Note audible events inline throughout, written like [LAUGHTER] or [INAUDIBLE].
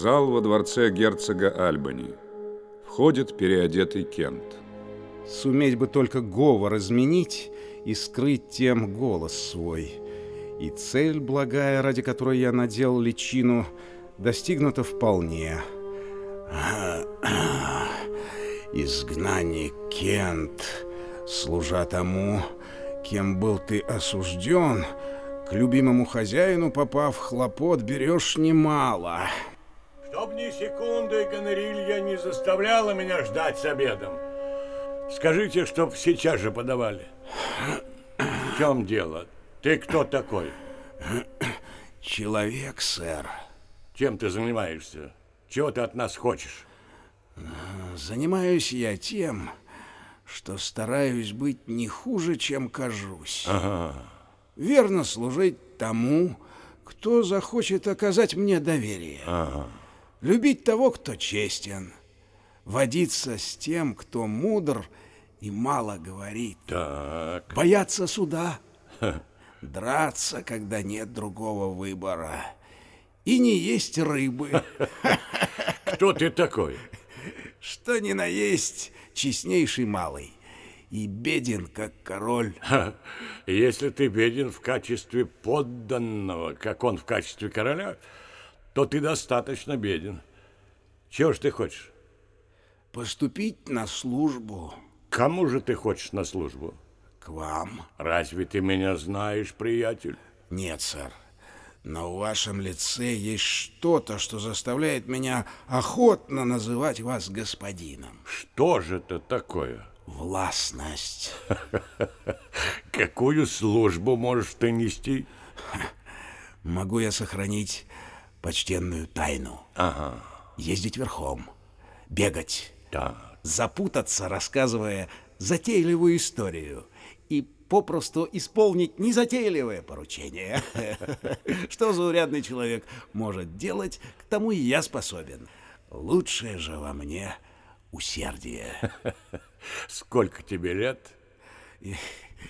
Зал во дворце герцога Альбани. Входит переодетый Кент. Суметь бы только говор изменить и скрыть тем голос свой. И цель благая, ради которой я надел личину, достигнута вполне. [CLEARS THROAT] Изгнанник Кент, служа тому, кем был ты осужден, к любимому хозяину, попав хлопот, берешь немало. Чтоб ни секунды гонорилья не заставляла меня ждать с обедом. Скажите, чтоб сейчас же подавали. В чем дело? Ты кто такой? Человек, сэр. Чем ты занимаешься? Чего ты от нас хочешь? Занимаюсь я тем, что стараюсь быть не хуже, чем кажусь. Ага. Верно служить тому, кто захочет оказать мне доверие. Ага. Любить того, кто честен. Водиться с тем, кто мудр и мало говорит. Так. Бояться суда. Драться, когда нет другого выбора. И не есть рыбы. Кто ты такой? Что ни на есть честнейший малый. И беден, как король. Ха, Если ты беден в качестве подданного, как он в качестве короля, то ты достаточно беден. Чего ж ты хочешь? Поступить на службу Кому же ты хочешь на службу? к вам. Разве ты меня знаешь, приятель? Нет, сэр. Но в вашем лице есть что-то, что заставляет меня охотно называть вас господином. Что же это такое? Властность. [LAUGHS] Какую службу можешь ты нести? Могу я сохранить почтенную тайну. Ага, Ездить верхом, бегать, да. запутаться, рассказывая затейливую историю и попросту исполнить незатейливое поручение. [LAUGHS] Что заурядный человек может делать, к тому и я способен. Лучшее же во мне усердие. [LAUGHS] Сколько тебе лет?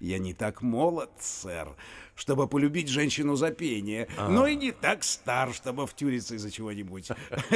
Я не так молод, сэр, чтобы полюбить женщину за пение, но и не так стар, чтобы втюриться из-за чего-нибудь.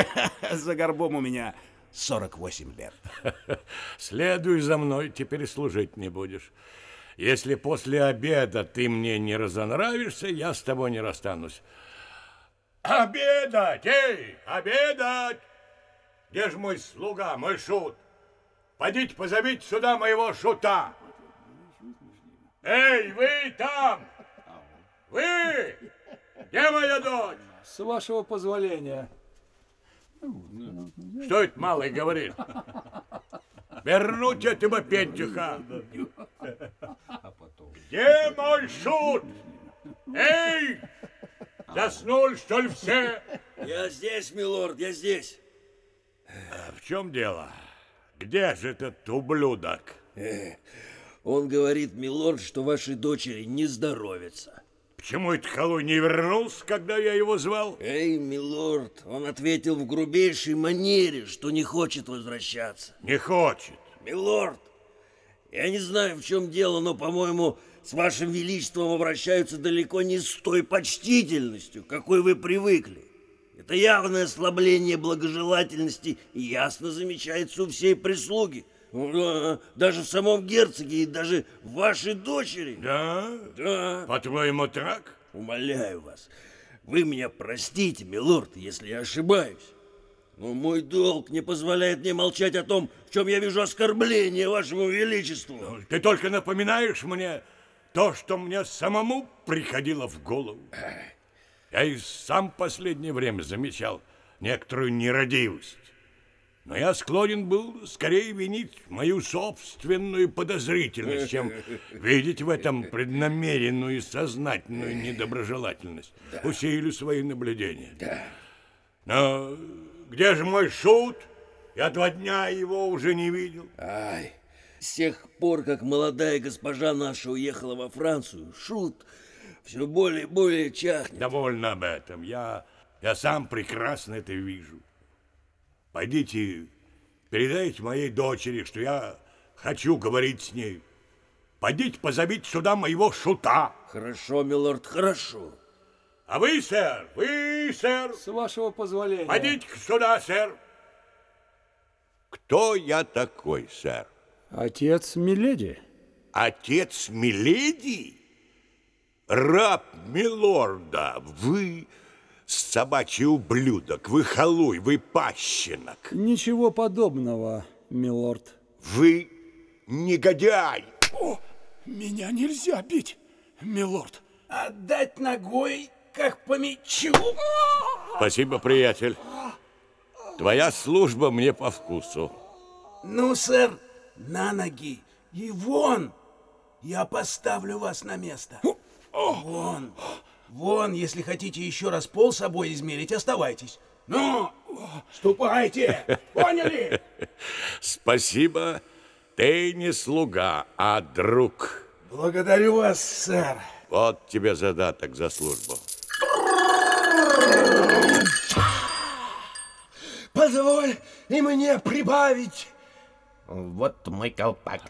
[LAUGHS] За горбом у меня 48 лет. Следуй за мной, теперь служить не будешь. Если после обеда ты мне не разонравишься, я с тобой не расстанусь. Обедать! Эй, обедать! Где же мой слуга, мой шут? Пойдите позовите сюда моего шута. Эй, вы там! Вы! Где моя дочь? С вашего позволения. Что это малый говорит? Вернуть этого пентюха. Где мой шут? Эй! Заснули, что ли, все? Я здесь, милорд, я здесь. В чем дело? Где же этот ублюдок? Он говорит, милорд, что вашей дочери не здоровится. Почему этот халуй не вернулся, когда я его звал? Эй, милорд, он ответил в грубейшей манере, что не хочет возвращаться. Не хочет. Милорд, я не знаю, в чем дело, но, по-моему, с вашим величеством обращаются далеко не с той почтительностью, какой вы привыкли. Это явное ослабление благожелательности ясно замечается у всей прислуги. Ну, Даже в самом герцоге и даже в вашей дочери. Да? Да. По-твоему, так? Умоляю вас, вы меня простите, милорд, если я ошибаюсь. Но мой долг не позволяет мне молчать о том, в чем я вижу оскорбление вашему величеству. Ты только напоминаешь мне то, что мне самому приходило в голову. Я и сам последнее время замечал некоторую нерадивость. Но я склонен был скорее винить мою собственную подозрительность, чем видеть в этом преднамеренную и сознательную недоброжелательность. Усилю свои наблюдения. Но где же мой шут? Я два дня его уже не видел. Ай, с тех пор, как молодая госпожа наша уехала во Францию, шут все более и более чахнет. Довольно об этом. Я, я сам прекрасно это вижу. Пойдите, передайте моей дочери, что я хочу говорить с ней. подите позовите сюда моего шута. Хорошо, милорд, хорошо. А вы, сэр, вы, сэр, С вашего позволения. подите сюда, сэр. Кто я такой, сэр? Отец Миледи. Отец Миледи? Раб милорда, вы собачий ублюдок, вы халуй, вы пащенок, Ничего подобного, милорд. вы негодяй. Меня нельзя бить, милорд. Отдать ногой, как по мячу. Спасибо, приятель. Твоя служба мне по вкусу. Ну, сэр, на ноги и вон. Я поставлю вас на место. Вон, вон, если хотите еще раз пол собой измерить, оставайтесь. Ну, ступайте, поняли? Спасибо, ты не слуга, а друг. Благодарю вас, сэр. Вот тебе задаток за службу. Позволь и мне прибавить. Вот мой колпак.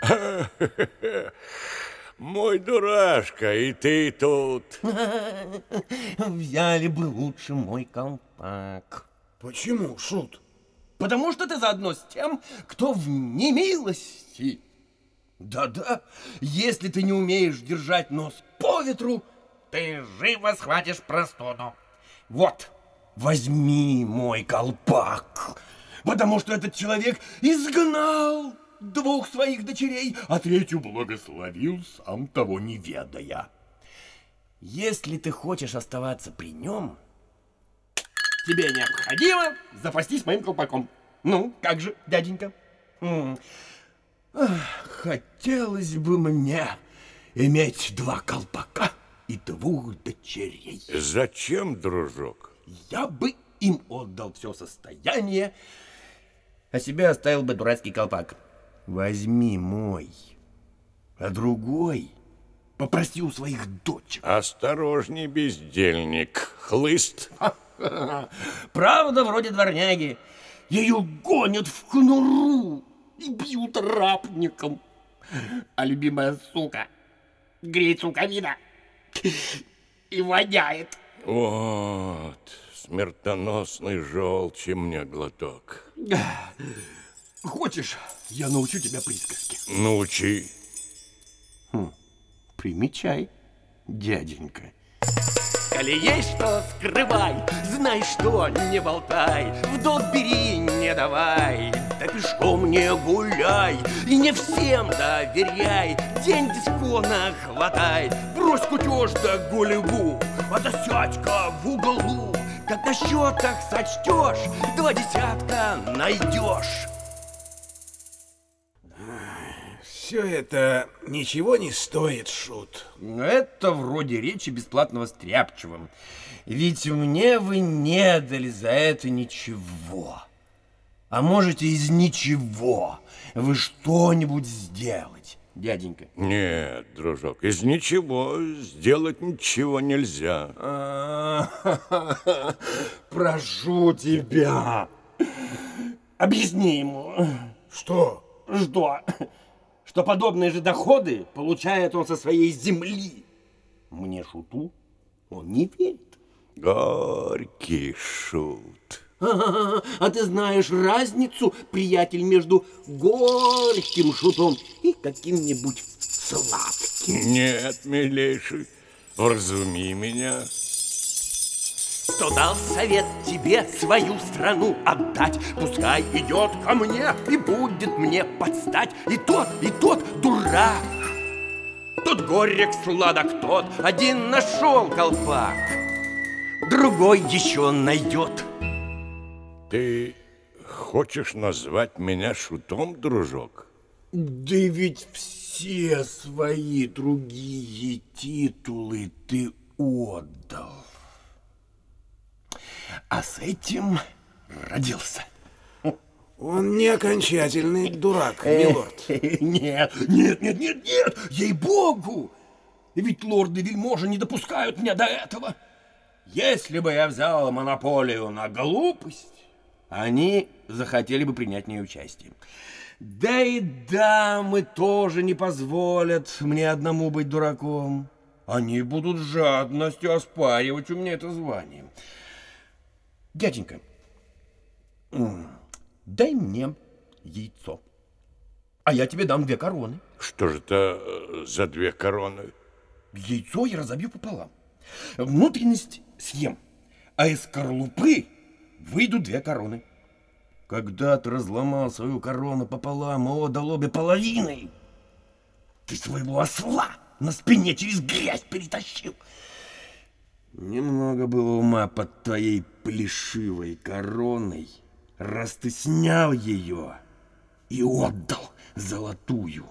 [LAUGHS] Мой дурашка, и ты тут. [LAUGHS] Взяли бы лучше мой колпак. Почему, Шут? Потому что ты заодно с тем, кто в немилости. Да-да, если ты не умеешь держать нос по ветру, ты живо схватишь простуду. Вот, возьми мой колпак, потому что этот человек изгнал двух своих дочерей, а третью благословил, сам того не ведая. Если ты хочешь оставаться при нем, тебе необходимо запастись моим колпаком. Ну, как же, дяденька? Хотелось бы мне иметь два колпака и двух дочерей. Зачем, дружок? Я бы им отдал все состояние, а себе оставил бы дурацкий колпак. Возьми мой, а другой попроси у своих дочек. Осторожней, бездельник. Хлыст. [LAUGHS] Правда, вроде дворняги. Ее гонят в конуру и бьют рапником. А любимая сука греется у камина и воняет. Вот, смертоносный желчи мне глоток. Хочешь, я научу тебя присказке? Научи. Примечай, дяденька. Коли есть что скрывай, знай, что не болтай, В долг бери, не давай, да пешком не гуляй, И не всем доверяй, деньги скона хватай, Брось кутеж да гулеву, а да сядь-ка в углу, Как на счетах сочтешь, два десятка найдешь. Все это ничего не стоит, Шут. Это вроде речи бесплатного стряпчего. Ведь мне вы не дали за это ничего. А можете из ничего вы что-нибудь сделать, дяденька? Нет, дружок, из ничего сделать ничего нельзя. Прошу тебя, объясни ему. Что? Что? Что подобные же доходы получает он со своей земли. Мне шуту он не верит. Горький шут. А, а ты знаешь разницу, приятель, между горьким шутом и каким-нибудь сладким? Нет, милейший, вразуми меня. Кто дал совет тебе свою страну отдать, пускай идет ко мне и будет мне подстать. И тот, и тот дурак. Тот горек сладок тот, один нашел колпак, другой еще найдет. Ты хочешь назвать меня шутом, дружок? Да ведь все свои другие титулы ты отдал. А с этим родился. Он не окончательный дурак, милорд. Нет, нет, нет, нет, нет, ей-богу! Ведь лорды-вельможи не допускают меня до этого. Если бы я взял монополию на глупость, они захотели бы принять в ней участие. Да и дамы тоже не позволят мне одному быть дураком. Они будут жадностью оспаривать у меня это звание. Дяденька, дай мне яйцо, а я тебе дам две короны. Что же это э, за две короны? Яйцо я разобью пополам. Внутренность съем, а из скорлупы выйдут две короны. Когда ты разломал свою корону пополам и отдал обе половины, ты своего осла на спине через грязь перетащил. Немного было ума под твоей плешивой короной, раз ты снял ее и отдал золотую.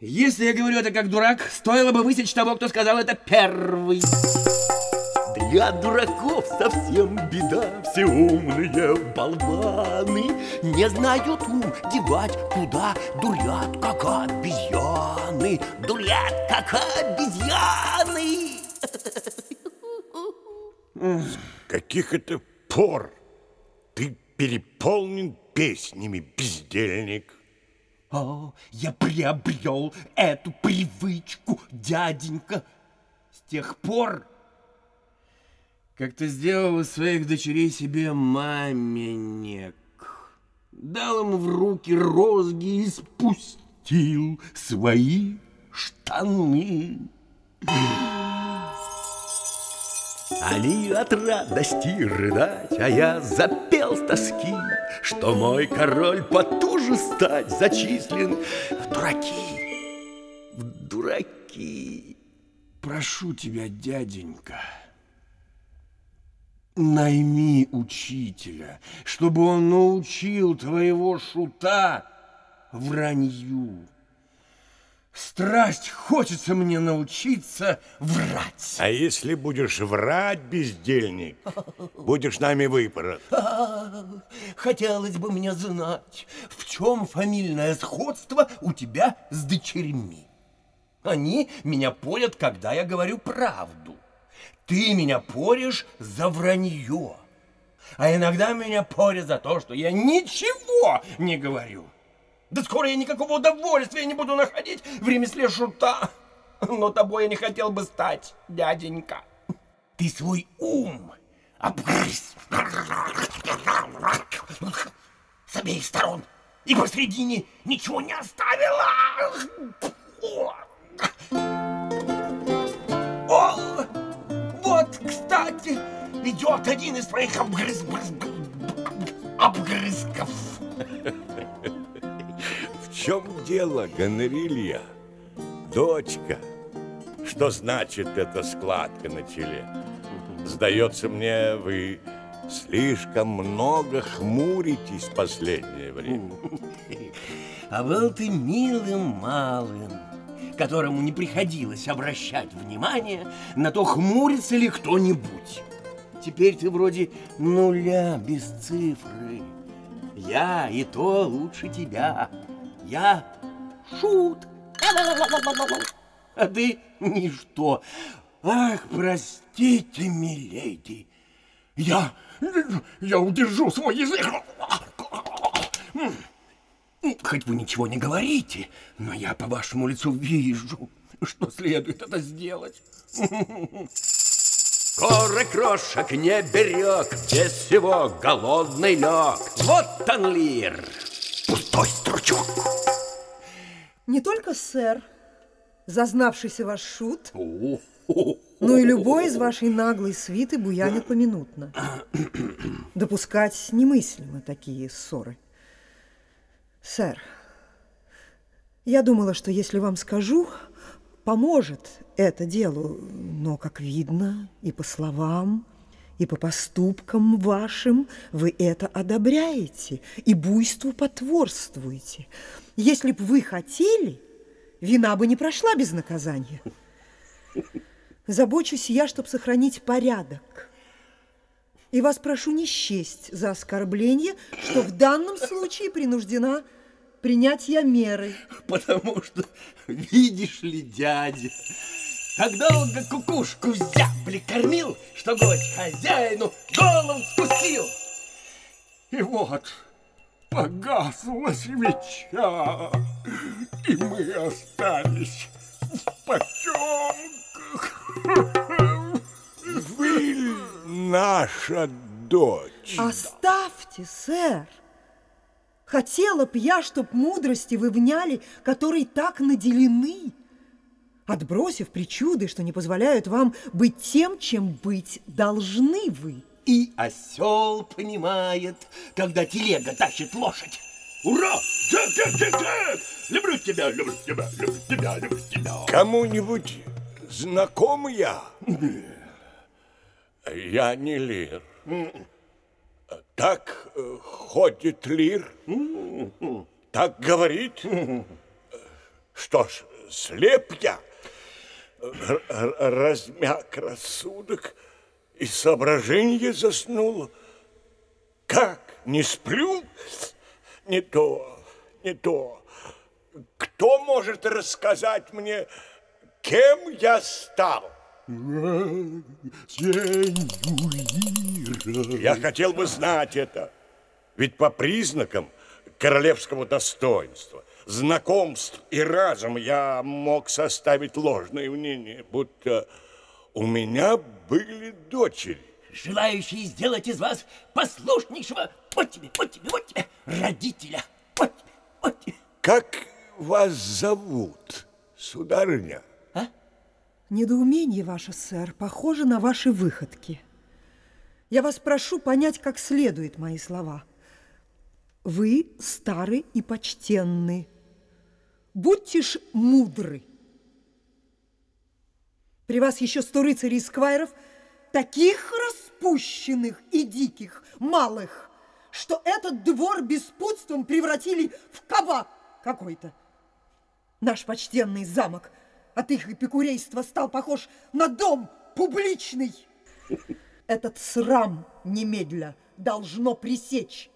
Если я говорю это как дурак, стоило бы высечь того, кто сказал это первый. Для дураков совсем беда, все умные болваны Не знают ум девать куда, дурят, как обезьяны Дурят, как обезьяны Каких это пор? Ты переполнен песнями, бездельник. О, я приобрел эту привычку, дяденька С тех пор, как ты сделал из своих дочерей себе маменек Дал им в руки розги и спустил свои штаны Они от радости рыдать, а я запел с тоски, Что мой король потуже стать зачислен в дураки, в дураки. Прошу тебя, дяденька, найми учителя, чтобы он научил твоего шута вранью. Страсть хочется мне научиться врать. А если будешь врать, бездельник, будешь нами выпорот. Хотелось бы мне знать, в чем фамильное сходство у тебя с дочерьми. Они меня порят, когда я говорю правду. Ты меня порешь за вранье. А иногда меня порят за то, что я ничего не говорю. Да скоро я никакого удовольствия не буду находить в ремесле шута. Но тобой я не хотел бы стать, дяденька. Ты свой ум обгрыз с обеих сторон и посредине ничего не оставила. Кстати, идет один из твоих обгрыз... обгрызков. [LAUGHS] В чем дело, Гонорилья? Дочка, что значит эта складка на челе? Сдается мне, вы слишком много хмуритесь в последнее время. [LAUGHS] А был ты милым малым, которому не приходилось обращать внимание на то, хмурится ли кто-нибудь. Теперь ты вроде нуля без цифры. Я и то лучше тебя. Я шут. А ты ничто. Ах, простите, миледи. Я, я удержу свой язык. Хоть вы ничего не говорите, но я по вашему лицу вижу, что следует это сделать. [LAUGHS] Скоро крошек не берег, без всего голодный лег. Вот Танлир, пустой стручок. Не только сэр, зазнавшийся ваш шут, но и любой из вашей наглой свиты буянит поминутно. Допускать немыслимо такие ссоры. Сэр, я думала, что если вам скажу, поможет это делу, но, как видно, и по словам, и по поступкам вашим вы это одобряете и буйству потворствуете. Если б вы хотели, вина бы не прошла без наказания. Забочусь я, чтобы сохранить порядок. И вас прошу не счесть за оскорбление, что в данном случае принуждена принять я меры. Потому что, видишь ли, дядя, так долго кукушку зябли кормил, что гость хозяину голову спустил. И вот, Погасла свеча, и мы остались в потемках. Вы наша дочь. Оставьте, сэр. Хотела б я, чтоб мудрости вы вняли, которой так наделены, отбросив причуды, что не позволяют вам быть тем, чем быть должны вы. И осел понимает, когда телега тащит лошадь. Ура! Да, да, да, да! Люблю тебя, люблю тебя, люблю тебя, люблю тебя. Кому-нибудь знаком я? Я не лир. Так э, ходит лир? Так говорит? Что ж, слеп я, размяк рассудок, и соображение заснуло. Как? Не сплю? Не то, не то. Кто может рассказать мне, кем я стал? Я хотел бы знать это. Ведь по признакам королевского достоинства, знакомств и разума я мог составить ложное мнение, будто у меня были дочери. Желающие сделать из вас послушнейшего, вот тебе, вот тебе, вот тебе, родителя. Вот тебе, вот тебе. Как вас зовут, сударыня? Недоумение ваше, сэр, похоже на ваши выходки. Я вас прошу понять как следует мои слова. Вы стары и почтенны. Будьте ж мудры. При вас еще сто рыцарей и сквайров, таких распущенных и диких, малых, что этот двор беспутством превратили в кабак какой-то. Наш почтенный замок от их эпикурейства стал похож на дом публичный. Этот срам немедля должно пресечь.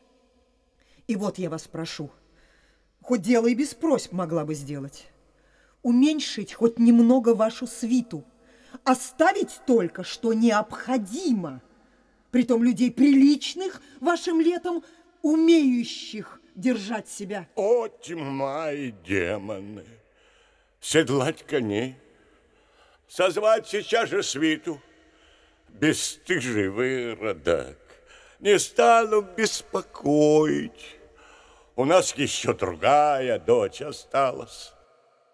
И вот я вас прошу, хоть дело и без просьб могла бы сделать, уменьшить хоть немного вашу свиту, оставить только, что необходимо, притом людей приличных вашим летом, умеющих держать себя. О, тьма и демоны! Седлать коней, созвать сейчас же свиту, бесстыжий выродок, не стану беспокоить. У нас еще другая дочь осталась.